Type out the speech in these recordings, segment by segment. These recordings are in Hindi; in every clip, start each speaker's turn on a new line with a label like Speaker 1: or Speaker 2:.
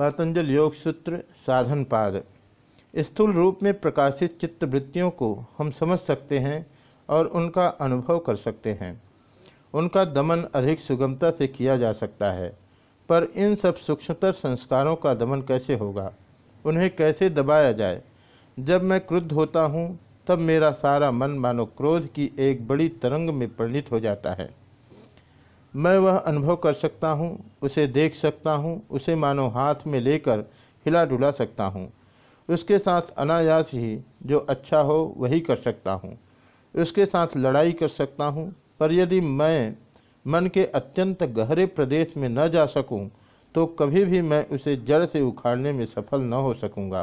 Speaker 1: पातंजल योग सूत्र, साधन पाद। स्थूल रूप में प्रकाशित चित्तवृत्तियों को हम समझ सकते हैं और उनका अनुभव कर सकते हैं। उनका दमन अधिक सुगमता से किया जा सकता है, पर इन सब सूक्ष्मतर संस्कारों का दमन कैसे होगा? उन्हें कैसे दबाया जाए? जब मैं क्रुद्ध होता हूँ, तब मेरा सारा मन मानो क्रोध की एक बड़ी तरंग में परिणित हो जाता है। मैं वह अनुभव कर सकता हूँ, उसे देख सकता हूँ, उसे मानो हाथ में लेकर हिला डुला सकता हूँ। उसके साथ अनायास ही जो अच्छा हो, वही कर सकता हूँ। उसके साथ लड़ाई कर सकता हूँ, पर यदि मैं मन के अत्यंत गहरे प्रदेश में न जा सकूँ तो कभी भी मैं उसे जड़ से उखाड़ने में सफल न हो सकूँगा।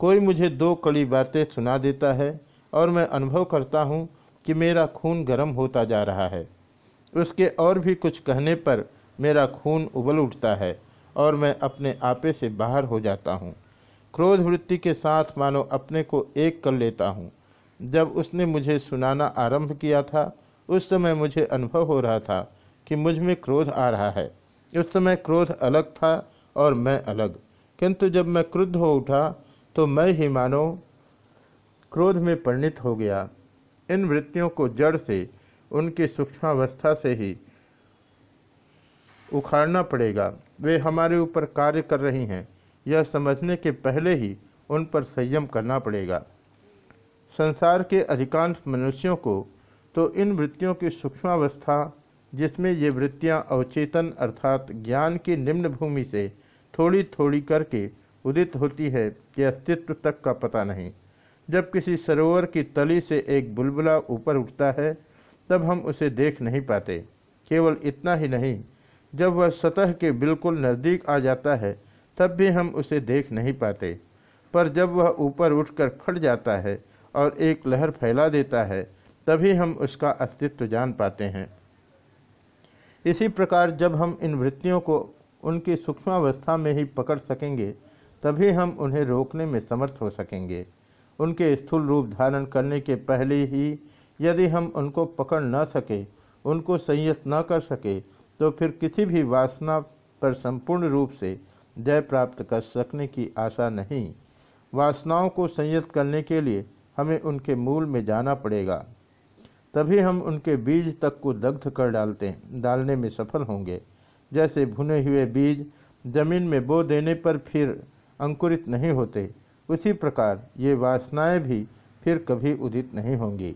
Speaker 1: कोई मुझे दो कड़ी बातें सुना देता है, और मैं अनुभव करता हूँ कि मेरा खून गर्म होता जा रहा है। उसके और भी कुछ कहने पर मेरा खून उबल उठता है और मैं अपने आपे से बाहर हो जाता हूँ। क्रोध वृत्ति के साथ मानो अपने को एक कर लेता हूँ। जब उसने मुझे सुनाना आरंभ किया था, उस समय मुझे अनुभव हो रहा था कि मुझमें क्रोध आ रहा है। उस समय क्रोध अलग था और मैं अलग। किंतु जब मैं क्रुद्ध हो उठा तो मैं ही मानो क्रोध में परिणित हो गया। इन वृत्तियों को जड़ से उनकी सूक्ष्मावस्था से ही उखाड़ना पड़ेगा। वे हमारे ऊपर कार्य कर रही हैं। यह समझने के पहले ही उन पर संयम करना पड़ेगा। संसार के अधिकांश मनुष्यों को तो इन वृत्तियों की सूक्ष्मावस्था, जिसमें ये वृत्तियाँ अवचेतन अर्थात ज्ञान की निम्न भूमि से थोड़ी थोड़ी करके उदित होती है कि अस्तित्व तक का पता नहीं। जब किसी सरोवर की तली से एक बुलबुला ऊपर उठता है तब हम उसे देख नहीं पाते। केवल इतना ही नहीं, जब वह सतह के बिल्कुल नज़दीक आ जाता है, तब भी हम उसे देख नहीं पाते। पर जब वह ऊपर उठकर फट जाता है और एक लहर फैला देता है, तभी हम उसका अस्तित्व जान पाते हैं। इसी प्रकार जब हम इन वृत्तियों को उनकी सूक्ष्मावस्था में ही पकड़ सकेंगे, तभी हम उन्हें रोकने में समर्थ हो सकेंगे। उनके स्थूल रूप धारण करने के पहले ही यदि हम उनको पकड़ न सके, उनको संयत न कर सके तो फिर किसी भी वासना पर संपूर्ण रूप से जय प्राप्त कर सकने की आशा नहीं। वासनाओं को संयत करने के लिए हमें उनके मूल में जाना पड़ेगा। तभी हम उनके बीज तक को दग्ध कर डालते डालने में सफल होंगे। जैसे भुने हुए बीज ज़मीन में बो देने पर फिर अंकुरित नहीं होते, उसी प्रकार ये वासनाएँ भी फिर कभी उदित नहीं होंगी।